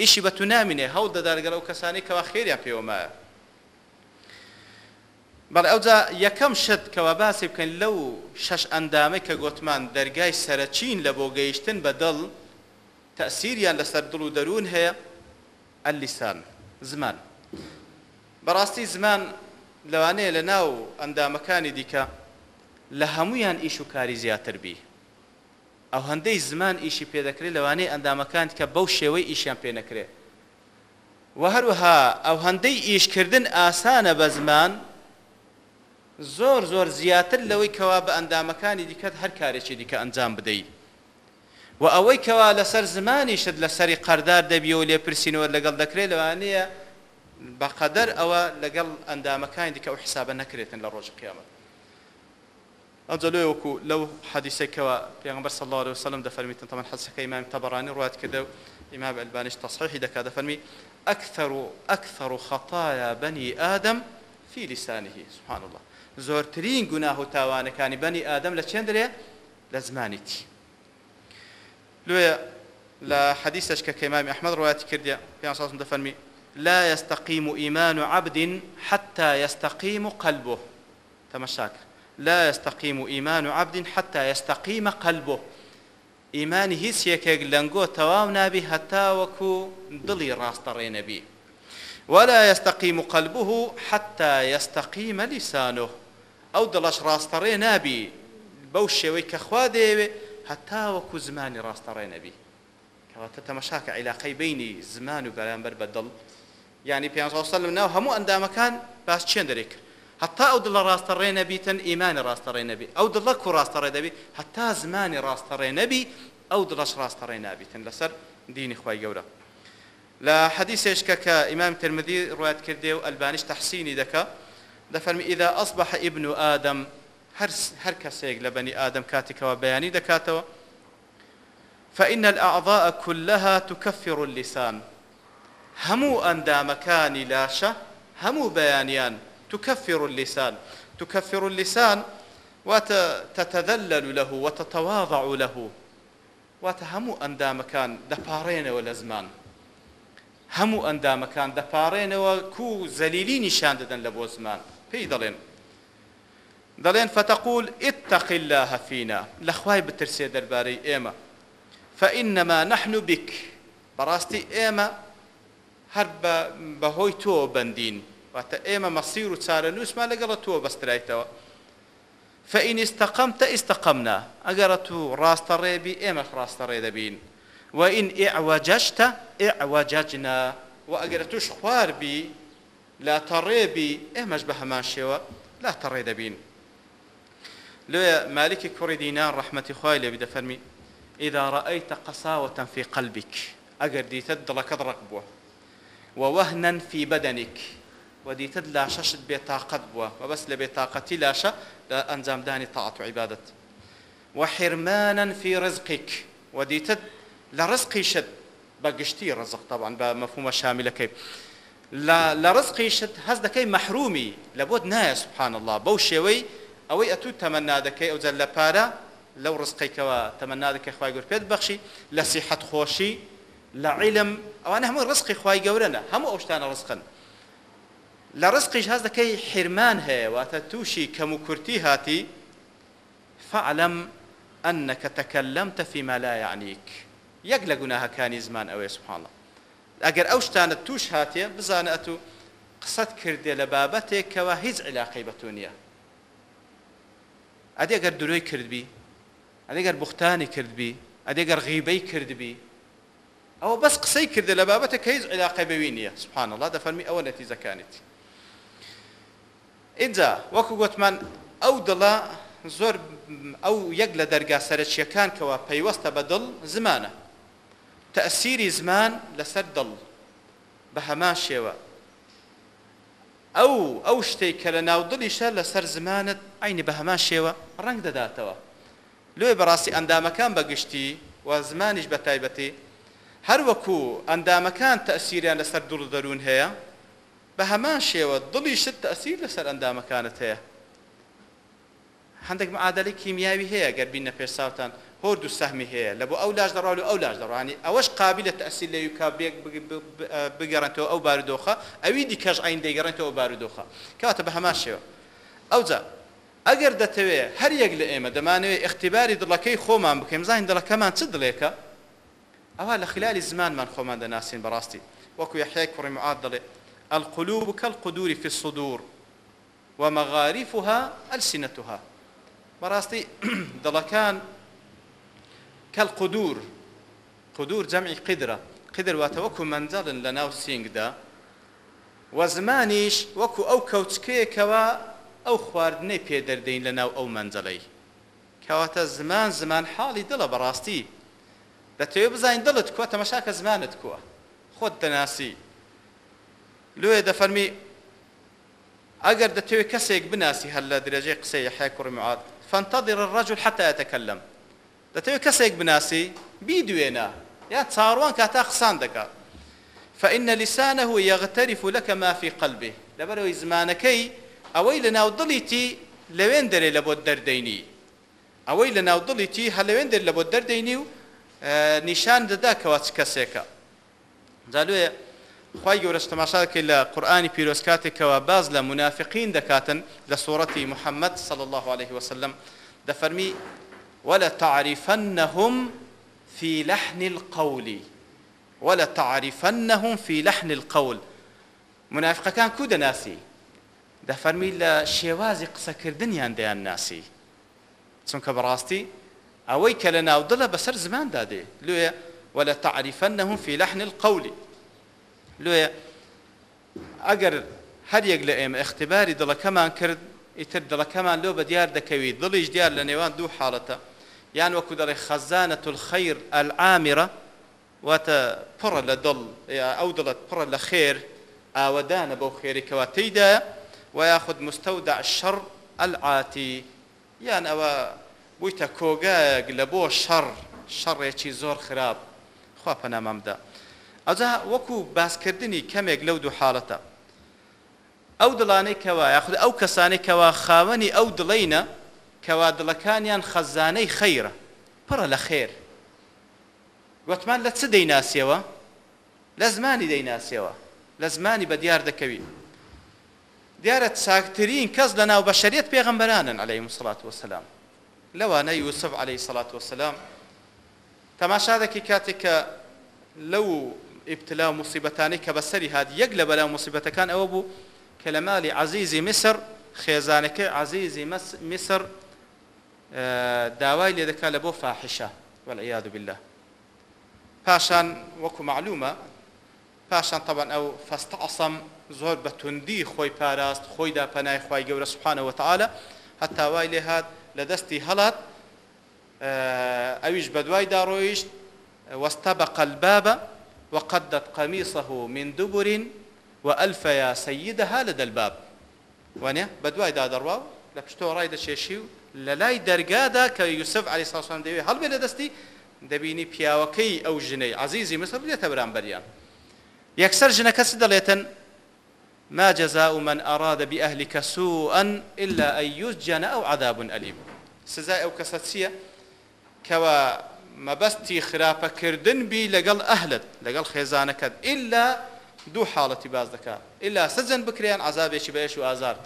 ئیشی بە تو نامینێ هەوڵ دەدارگەر ئەو کەسانی کەوا خێریان پێوە مایە بەڵ ئەوجا یەکەم شت کەەوە باسی بکەین لەو شەش ئەندامە کە گوتمان دەرگای سەرچین لە بۆ گەیشتن بە دڵ تەسیریان لەسەر دڵ و دەروون هەیە ئەلیسان زمان بەڕاستی زمان لەوانەیە لە ناو ئەندامەکانی دیکە لە هەمویان ئیش و کاری زیاتر بی ئەو هەندەی زمان ئیشی پێدەکرێت لەوانەیە ئەندامەکان کە بەو شێوەی ئیشیان پێ نەکرێت و هەروەها ئەو هەندەی ئیشکردن ئاسانە بە زمان زۆر زۆر زیاتر لەوەی کەوا بە ئەندامەکانی دیکەت هەر کارێکی دیکە ئەنجام بدەیت و ئەوەی کەوا لەسەر زمانی شت لە سەری قەردار دەبیەوە لێ پرسیینەوە لەگەڵ دەکرێت لەوانەیە بەقەدەر ئەوە لەگەڵ ئەندامەکانی دیکە و حسابە نەکرێتن لە ڕۆژ قیامەت ئەجلۆ وەکو لەو حەدیسێکەوە پێغمبەر صلی الله عليه وسلم دەفەرمیتن تەمەن حەسەکە ئیمام تەبەڕانی ڕات کردە و ئیمام ئەلبانیش تصحیحی دەکا دەفەرمی ئەکثر و ئەکثر و خەتایا بنی ئادەم فی لسانه سبحان الله زۆرترین گوناه و تاوانەکانی بەنی ئادەم لە چندرێ لە زمانیتی لێ لە حەدیثش کە کەمامی ئەحمد ڕواتی کردی پێ ساسم دەفەرمی لا يستقيم إيمان عبد حتى يستقيم قلبه تمشاك لا يستقيم إيمان عبد حتى يستقيم قلبه ئیمانی هیچ یەکێک لەنگۆ تەواو نابی هەتاوەکو دڵی ڕاستەڕێنەبی ولا يستقيم قلبه حتى يستقيم لسانه ئەو دڵش ڕاستەڕێ نابی بەو شێوەی کەخوا دەیەوێ هەتاوەکو زمانی ڕاستەڕێ نەبی کەواتە تەمەشاکە عیلاقەی بینی زمان و بەرامبەر بە دڵ ینی پێ لە ناو هەموو ئەندامەکان باس چێن دەرێک هەتا ئەو دڵە ڕاستەڕێ نەبیتن ئیمانی ڕاستەڕێ نەبی ئەو دڵک و ڕاستەڕێ دەبی هەتا زمانی ڕاستەڕێ نەبی ئەو دڵش ڕاستەڕێ نابیتن لەسەر دینی خی گەورە لە حەدیسێشکە کە ئیمام ترمدی ڕایەت کردێ و ئەلبانیش تەحسینی دەکە دەفەرمی ئیدا ئەسبح ئیبن و ئادەم هەر کەسێک لە بەنی ئادەم کاتێکەوە بەیانی دەکاتەوە فإن الأعضاء كلها تكفر اللسان هەموو ئەندامەکانی لاشە هەموو بەیانیان تكفر اللسان تكفر اللسان وتتذلل له وتتواضع له واتە هەموو ئەندامەکان دەپارێنەوە لە زمان هەموو ئەندامەکان دەپارێنەوە کو زەلیلی نیشان دەدەن لە بۆ زمان پێی دەڵێن دەڵێن فتەقول اتقی الله فينا لەخوای بترسێ دەربارەی ئێمە فإنما نحن بك بەڕاستی ئێمە هەر بەهۆی تۆ بەندین واتە ئێمە مەسیر و چارە نووسمان لەگەڵە تۆ بەسترایتەوە فإن استقمت استقمنا ئەگەرە تو ڕاستە ڕێبی ئێمە ڕاستە ڕێ دەبین وإن ئێعواجەشتە ئێعواجاجنا و ئەگەرە توش خواربی لا تەڕێبی ئێمەش بە هەمان شێوە لا تەڕێ دەبین لێ مالکی کوڕی دینار ڕەحمەتی خی لێبی دەفەرمی ئیدا ڕأیتە قەساوە في قلبك ئەگەر دیتت دڵەکەت ڕق بووە ووهنا في بدنك وديتت لا ششت بێتاقەت بووە وبەس لە بێتاقەتی لاشە لە ئەنجامدانی تاعات و عیبادت وحرمانا في رزقك وديتت لە ڕزقیشت بەگشتی ڕزق طبعا بە مەفهومە شامیلەکەی لە ڕزقیشت هەز دەکەی مەحرومی لە بۆت نایە سبحان الله بەو شێوەی ئەوەی ئەتوو تەمەنا دەکەی ئەو جەل لە پارە لەو ڕزقیکەوە تەمەنا دەکەی خخوای گەور پێت بەخشی لە سیحەت خۆشی لە عیلم ئەوانە هەموو ڕزقی خخوای گەورەنە هەموو ئەو شتانە ڕزقن لە ڕزقیش هەز دەکەی حرمان هەیە واتە تووشی کەم و کورتی هاتی فعلم أنك تكلمت فيما لا يعنيك يقلق ناها كان زمان أوي سبحان الله ئەگەر ئەو شتانە توش هاتیە بزانە ئەت و قسەت کردێ لە بابەتێکەوە هیچ علاقی بەتو نییە ئەدی ئەگەر درۆی کردبی ئەدەگەر بختانی کردبی ئەدەگەر غیبەی کردبی ئەوە بەس قسەی کردە لە بابەتە کە هیچ علاقی بەوی نییە سبحان الله دەفەرمی ئەوە نەتیزەکانیت اینجا وەکو گوتمان ئەو دڵە زۆر ئەو یەک لە دەرگا سەرچیەکان کەەوە پەیوەستە بە دڵ زمانە تەسیری زمان لەسەر دڵ بە هەما شێوە ئەو ئەو شتێک کە لە ناودڵیشە لەسەر زمانت عینی بە هەما شێوە ڕنگ دەداتەوە لێ بەڕاستی ئەندامەکان بەگشتی و زمانیش بە تایبەتی هەر وەکو ئەندامەکان تەسیریان لەسەر دوڵ دەرون هەیە بە هەمان شێوە دڵی شت تەسیر لەسەر ئەندامەکانت هەیە هەندێک معادلی کیمیاوی هەیە گەربین نە پێش ساوتان هۆرد و سەهمی هەیە لە بۆ ئەو لاش دەڕاو و ئەو لاش دەڕانی ئەوەش قابلە تەسی لە یوکا بگەڕێتەوە ئەو بارودۆخە ئەوی دیکەش ئاین دەگەڕێتەوە بارودۆخە کاتە بە هەماشەوە ئەوجا ئەگەر دەتەوێت هەر یەک لە ئێمە دەمانەوێت اختیباری دڵەکەی خۆمان بکەین زانین دڵەکەمان چ دڵێکە ئەوە لە خلالی زمانمان خۆمان دەناسیین بەڕاستی وەکو یحەیە کوڕی معاد دەڵێ القلوب كالقدور في الصدور ومغارفها ألسنتها بەڕاستی دڵەکان کەلقدور قدور جەمعی قدرە قدرواتە وەکو منجەڵن لە ناو سینگدا وە زمانیش وەکو ئەو کەوتکەیەکەوە ئەو خواردنەی پێدەردەین لە ناو ئەو منجەڵەی کەواتە زمان زمان حاڵی دڵە بەڕاستی دەتەوێت بزانین دڵت کووە تەمەشاکە زمانت کووە خۆت دەناسی لێ دەفەرمی ئەگەر دەتەوێت کەسێک بناسی هەر لە درێژەی قسەی حیکوڕ معات فانتظر الرجل حتى يتكلم دەتەوێت کەسێک بناسی بیدوێنە یا چاڕوان کاتا خسان دەکات فإن لسانه يغترف لك ما في قلبه لبروي زمانكي أوي لناو ضليتي لوين دري لبو الدرديني أوي لناو ضليتي هل لوين دري لبو الدرديني آه نشان ددا كوات كسيكا زالوه خی گەورەش تەماشاکە لە قورآانی پیرۆسکاتێکەوە باز لە منافقین دەکاتن لە سوورەتی محەممەد صل الله عليه وسلم دەفەرمی ولتعرفنهم في لحن القول ولتعرفنهم في لحن القول منافقه كان كود ناسي ده فرمي لشيوازي قصة كردنيان ديان ناسي چونکە بەڕاستی ئەوەی کە لە ناودڵە بەسەر زماندا دێ لێ ولا تعریفەنەهم في لحن القول لێ ئەگەر هەر یەک لە ئێمە اختیباری دڵەکەمان کرد ئیتر دڵەکەمان لۆ بە دیار دەکەوی دڵیش دیار لە نێوان دوو حاڵەتە یان وەکو دەڵێ خەزانە خەیر ئەلعامیرە واتە پڕە لە دڵ ئەو دڵت پڕە لە خێر ئاوەدانە بەو خێریکەوە تێیدا و یاخود مستەودا شەڕ ئەلعاتی یان ئەوە بوویتە کۆگەگ لە بۆ شەڕ شەڕێکی زۆر خراپ خوا پەنامەمدا ئەجا وەکو باسکردنی کەمێک لەو دوو حاڵەتە ئەو دڵانەی کەوا یاخود ئەو کەسانێکەوە خاوەنی ئەو دڵینە کەوا دڵەکانیان خەزانەی خەیرە پڕە لە خێر وتمان لە چ دەیناسیەوە لە زمانی دەیناسیەوە لە زمانی بە دیار دەکەوین دیارە چاکترین کەس لە ناو بەشریت پێغمبەرانن عليه مسلات وسلام لەوانە یوسف عليه سلات وسلام تەماشادەکی کاتێک کە لەو ئبتلا مصیبەتانی کە بەسەری هاات یەک لە بەلا مصیبەتەکان ئەوە بوو کە لە مالی عزیزی مصر خێزانەکە عزیزی مصر داوای لێ دەکات لە بۆ فاحشە والعیاد بالله پاشان وەکو معلومە پاشان طبعا ئەو فەستعسم زۆر بە توندی خۆی پاراست خۆیدا پەنای خی گەورە سوبحانەوە تعاالە هەتاوای لێ هاات لە دەستی هەڵات ئەویش بەدوای داڕۆیشت وەستا بە قەلبابە وقدت قەمیسەه من دوبورین و ئەلفەیە سەیدەها لە دەلباب وانە بەدوای دادەڕوا لە پشتۆ ڕای دەچێشی و لە لای دەرگادا کە یوسف علی ساسان دەوێت هەڵبێ لە دەستی دەبینی پیاوەکەی ئەو ژنەی عزیزی مسر بێتە بەرامبەریان یەکسەر ژنە کەس دەڵێتن ما جزاء من أراد بأهلك سوءا إلا أن يسجن أو عذاب أليم سزا أو كساتسية كوا مەبەستی خراپەکردن بی لەگەڵ ئەهلت لەگەڵ خێزانەکەت ئللا دوو حاڵەتی باز دەکات ئللا سەجن بکریان عذابێکی بەێش و ئازار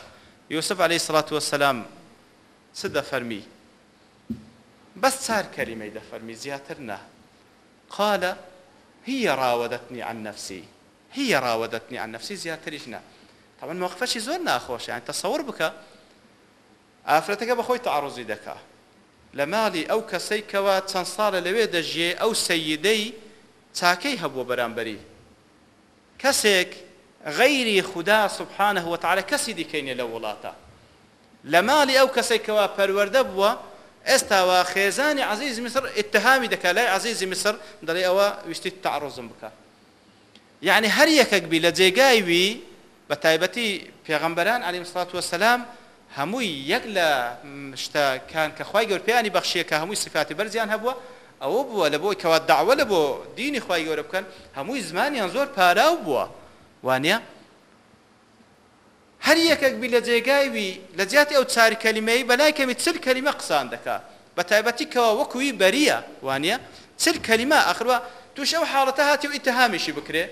یوسف عليه سلاات وسلام س دەفەرمی بس سار كلمة دفرمي زياترنا قال هي راودتني عن نفسي هي راودتني عن نفسي زياتريشنا طبعا موقفش زور ناخوش يعني تصور بك ئافرەتەکە بەخۆی تعرضی دەکا لە ماڵی ئەو کەسەی کەوا چەند ساڵە لەوێ دەژێ ئەو سەیدەی چاکەی هەبووە بەرامبەری کەسێک غەیری خوددا سبحانە هوتعاالە کەسی دیکەینێ لە وڵاتە لە ماڵی ئەو کەسێکەوە پەروەەردە بووە ئێستاوە خێزانی عزیز میسر اتهامی دەکا لای عزیزی میسر دەڵێ ئەوە ویستی تعڕۆزم بکە یعنی هەر یەکەک بی لە جێگای وی بە تایبەتی پێغەمبەران علی مسلات وسلام هەمووی یەک لە شتەکان کە خخوای گەور پێیانی بەخشیەکە هەمووی سفاتی بەرزیان هەبووە ئەوە بووە لە بۆی کەوا داوە لە بۆ دینی خخوای گەورە بکەن هەمووی زمانیان زۆر پاراو بووە وانە هەر یەکێک بی لە جێگایوی لە جیاتی ئەو چار کەلیمەی بەلای کەمی چل کەلیمە قسان دەکا بە تایبەتی کەەوە وەکوی بەریە وانە چل کەلیمە ئەخروە توش ئەو حاڵەتە هاتی و ئیتهامیشی بکرێ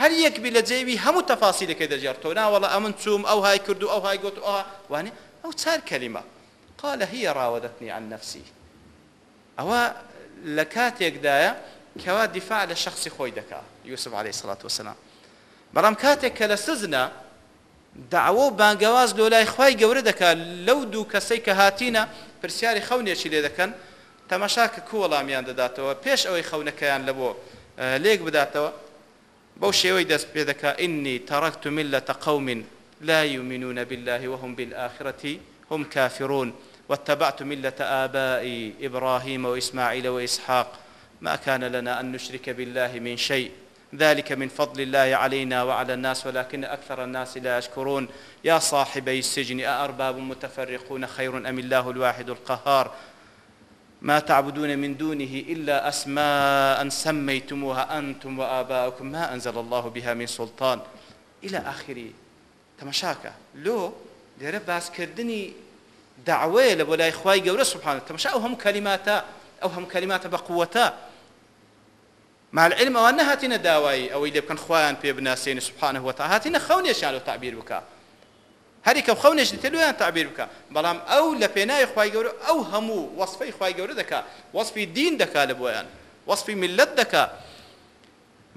هەر یەک بی لە جێوی هەموو تەفاسی دەکەی دەجێرتەوە ناوەڵە ئەمن چوم ئەو های کردو ئەو های گوت ئەوها وانێ ئەو چار کەلیمە قال هي راودتني عن نفسي ئەوە لە کاتێکدایە کەوا دیفاع لە شخصی خۆی دەکا یوسف عليه الصلاة والسلام بەڵام کاتێک کە لە سزنە داوا بانگەواز لۆلای خی گەورە دەکات لەو دوو کەسەی کە هاتینە پرسیاری خەونێکی لێ دەکەن تەماشا کە کووەڵامیان دەداتەوە پێش ئەوەی خەونەکەیان لە بۆ لێک بداتەوە بەو شێوەی دەست پێ دەکا ئینی تەڕەکت من لە تەقەوم لا يؤمنون بالله وهم بالآخرة هم كافرون واتبعت ملة آبائي إبراهيم وإسماعيل وإسحاق ما كان لنا أن نشرك بالله من شيء ذلك من فضل الله علينا وعلى الناس ولكن أكثر الناس لا يشكرون يا صاحبي السجن أأرباب متفرقون خير أم الله الواحد القهار ما تعبدون من دونه إلا أسماء سميتموها أنتم وآباؤكم ما أنزل الله بها من سلطان إلى آخر تمشاكە لو لێرە باسکردنی دعوەیە لە بۆ لای خی گەورە سوبحانە تەمەشا ئەو هەم کەلیماتە ئەو هەم کەلیماتە بە قووەتە مالعلم ئەوان نەهاتینە داوایی ئەوەی لێ بکەن خۆیان پێ بناسیێنی سوبحانە هوتا هاتینە خەونێشیان لە تعبیر بکە هەریکە خەونێش تلویان تعبیر بکە بەڵام ئەو لە پێناوی خی گەورە ئەو هەموو وەصفی خی گەورە دەکا وەصفی دین دەکا لە بۆیان وەصفی ملت دەکا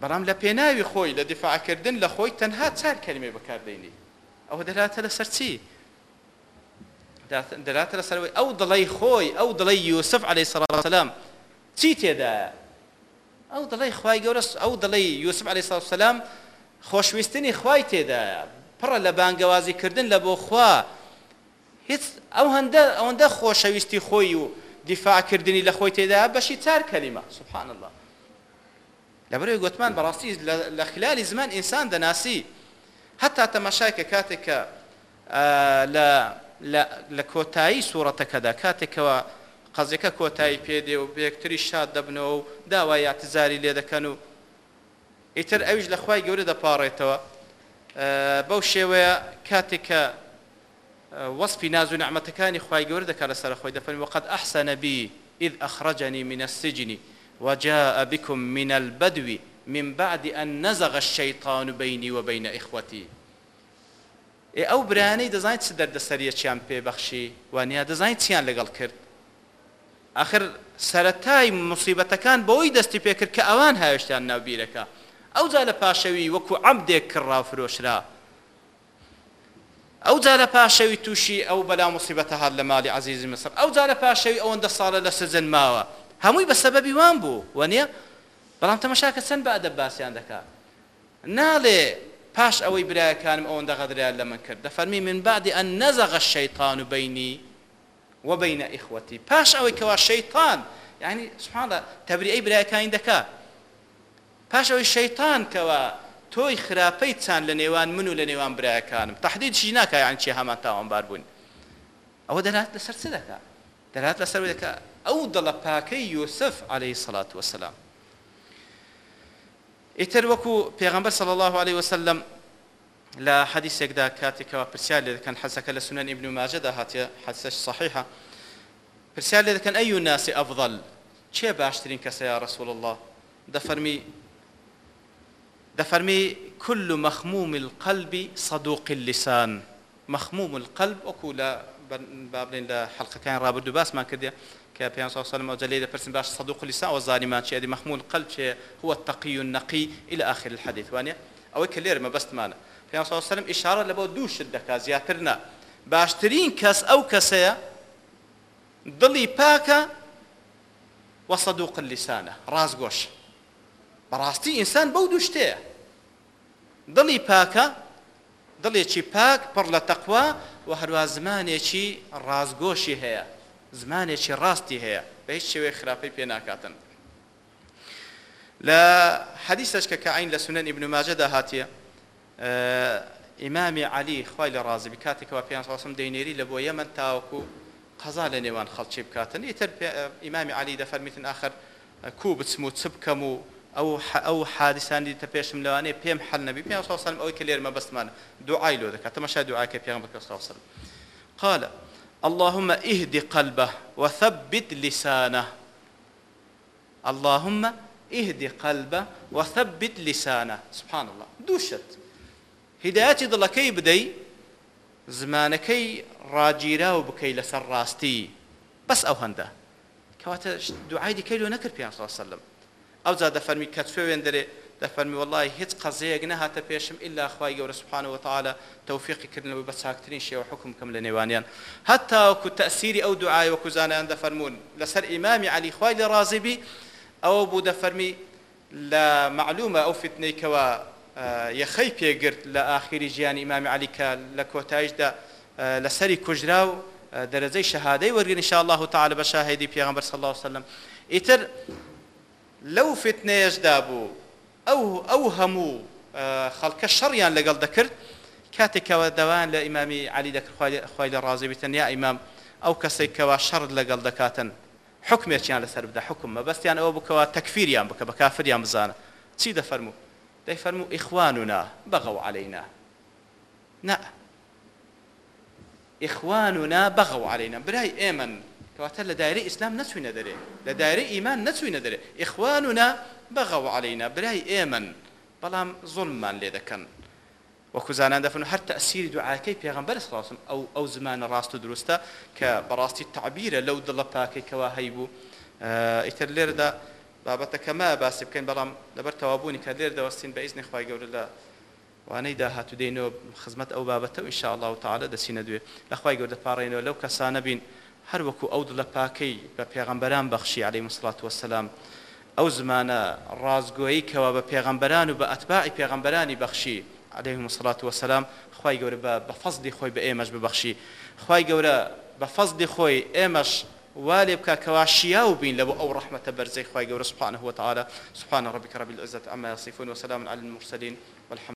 بەڵام لە پێناوی خۆی لە دفاعکردن لە خۆی تەنها چار کەلمێ بەکاردێنی ئەو دەلاتە لە سەرچی دەلاتە لە سەرەوەی ئەو دڵی خۆی ئەو دڵی یوسف عليه سلام چی تێدایە ئەو دەڵی خی گەورەس ئەو دەڵی یوسف علی سلام خۆشویستنی خی تێدایە پڕە لە بانگەوازیکردن لە بۆ خوا هیچ ئەو هەندە ئەوەندە خۆشەویستی خۆی و دیفاعکردنی لە خۆی تێدا بەشی چار کەلیمە سبحان الله لەبەرەوەی گوتمان بەڕاستی لە خلالی زمان ئینسان دەناسی هەتا تەماشایکە کاتێک کە لە کۆتایی سوورەتەکەدا کاتێکەوە قەزیەکە کۆتایی پێدێ و بەیەکتری شاد دەبنەوە و داوای یاتزاری لێ دەکەن و ئیتر ئەویش لە خی گەورە دەپاڕێتەوە بەو شێوەیە کاتێککە وەسپی ناز و نعممەتەکانی خی گەورە دەکات لە سەرخۆی دەفەن وقد ئەحسەنەبی إذ أخرجني من السجن وجاء بكم من البدو من بعد أن نزغ الشيطان بيني وبين إخوتي ئەو برانەی دەزانیت چ دەردەسەریە چیان پێبەخشی وانە دەزانیت چیان لەگەڵ کرد آخر سەتای مصیبەتەکان بەوەی دەستی پێکرد کە ئەوان هاوشتیان ناوبیرەکە ئەو جا لە پاشەوی وەکو عەبدێک کڕافرۆشرا ئەو جا لە پاشەوی تووشی ئەو بەلا مصیبەتە هاات لە ماڵی عزیزی مەسر ئەو جا لە پاشەوی ئەوەندە ساڵە لە سزن ماوە هەمووی بە سەبەبی وان بوو وەنیە بەڵام تەمەشاکە چەند بە ئەدە باسییان دەکات ناڵێ پاش ئەوەی برایەکانم ئەوەندە غەدریان لە من کرد دەفەرمی من بعدی ئەن نەزەغە شەیتان و بینی وبینە ئیخوەتی پاش ئەوەی کەوا شەیتان یعنی سوحانە تەبریئی برایەکانی دەکا پاش ئەوەی شەیتان کەوە تۆی خراپەی چان لە نێوان من و لە نێوان برایەکانم تهدید چی ناکە یان چی هەمان تاوانبار بوون ئەوە دەرات لەسەر چ دەکا دەرات لەسەر دەکە ئەو دڵە پاکەی یوسف عليه سڵات وسلام ئیتر وەکو پێغمبەر صلى الله عليه وسلم لە حەدیسێکدا کاتێکەوە پرسیال لێ دەکەن حەزەکە لە سونەن ئیبن ماجەدا هاتیە حەسەش صحیحە پرسیال لێ دەکەن ئەی و ناسی ئەفضل چێ باشترین کەسە یا رسول الله دەفەرمی دەفەرمی كل مخموم القلب صدوق اللسان مخموم القلب وەکو لە بابلین لە حلقەکان ڕابرد و باسمان کردێ کە پێ سالم جلی لە پرسن باش صدوق اللسان و زانیمان چی ئەدی مخموم القلب چێ هو التقي النقي إلى آخر الحديث وانە ئەوەی کە لێرمە بەستمانە پێسەرم ئشارە لە بۆ دوو شت دەکا زیاترنا باشترین کەس ئەو کەسەیە دڵی پاکە وەسەدوق لیسانە ڕازگۆش بەڕاستی ئینسان بەو دوو شتەیە دڵی پاکە دڵێکی پاک پڕ لە تەقوا و هەروە زمانێکی ڕازگۆشی هەیە زمانێکی ڕاستی هەیە بە هیچ شێوێ خراپەی پێناکاتن لە حەدیسەشکە کە عین لە سونەن ئیبن ماجەدا هاتیە ئیمامی علی خی لە ڕازی بکاتێکەوە پێیانسم دەینێری لە بۆ یەمە تاوەکو قەزا لە نێوان خەڵکی بکاتن ئیتر ئیمامی علی دەفەرمیتن آخر کو بچم و چ بکەم و ئەو ئەو حادیسانی تە پێشم لەوانێ پێم حل نەبی پێ ساوسم ئەوی کە لێرمە بەستمان دوعای لۆ دەکات تەمەشا دوعاکە پێیان بکە ساوسم قال اللهم اهدي قلبه وثبت لسانه اللهم اهدي قلبه وثبت لسانه سبحان الله دوشت هیداەتی دڵەکەی بدەی زمانەکەی ڕاجیرا و بکەی لەسەر ڕاستی بەس ئەو هەندە کەواتە دوعای دیکەی لۆ نەکرد پێ سەلم ئەو زا دەفەرمی کە سوێ وێندرێ دەفەرمی وڵی هیچ قەزەیەک نەهاتە پێشم ئللا خخوای گەورە سوبحانەوە تاالە تەوفیقیکردنەوەی بە چاکترین شێوە حکم کەم لە نێوانیان هەتاوەکو تەسیری ئەو دوعای وەکو زانیان دەفەرمونون لەسەر ئیمامی علی خوای لە ڕازیبی ئەو بوو دەفەرمی لە معلومە ئەو فتنەیەکەوە یەخەی پێگرت لە ئاخری ژیانی ئیمامی علیکە لە کۆتایشدا لە سەری کوژرا و دەرەجەی شەهادەی وەرگن شاء الله و تعالى بە شاهدی پێغمبەر صلی الله وسلم ئیتر لەو فتنەیەشدا بوو ئەو ئەو هەموو خەڵکە شەڕیان لەگەڵ دەکرد کاتێکەوە دەوان لە ئیمامی علی دەکرخوای لە ڕازی بتن یا ئیمام ئەو کەسێک کەوا شەڕ لەگەڵ دەکاتن حکمێکیان لەسەر بدا حکم مە بەستیان ئەوە بکەوە تەکفیریان بکە بە کافریان بزانە چی دەفەرموو دەیفەرمو ئیخواننا بەغەو عليهنا نا ئیخواننا بەغەو عليهنا برای ئێمە کەواتە لە دایرە ئیسلام نەچوینە دەرێ لە دایرە ئیمان نەچوینە دەرێ ئیخواننا بەغەو عليهنا برای ئێمە بەڵام زڵمان لێ دەکەن وەکو زانان دەفن هەر تەسیری دوعاکەی پێغمبەر سڵاسم ئەو ئەو زمانە ڕاست و دروستە کە بەڕاستی تعبیرە لەو دڵە پاکەی کەوا هەیبوو ئیتر لێرەدا بابەتەکەمە باسی بکەین بەڵام لەبەر تەوابوونی کە لێر دەوەستین بە ئیزنی خخوای گەورە لە وانەی داهاتوو دێنەوە خزمەت ئەو بابەتە انشاءله و تعاالە دەسینە دوێ لەخوای گەوردە پاڕێنەوە لەو کەسانە بین هەر وەکو ئەو لە پاکەی بە پێغەمبەران بەخشی علی مسلات وسلام ئەو زمانە ڕازگۆیی کەەوە بە پێغەمبەران و بە ئەتباعی پێغەمبەرانی بەخشی عليه مسلات وسلام خی گەورە بە فەزدی خۆی بە ئێمەش ببەخشی خی گەورە بە فەزدی خۆی ئێمەش وا لێ بکە کەوا شیا و بین لەبوو ئەو ڕحمەتە بەرزەی خی گەورە سوبحانه وتعاالە سوبحانە ڕبیکە ڕبی العزت ئەمە سیفون وسلام على المرسلين والحمد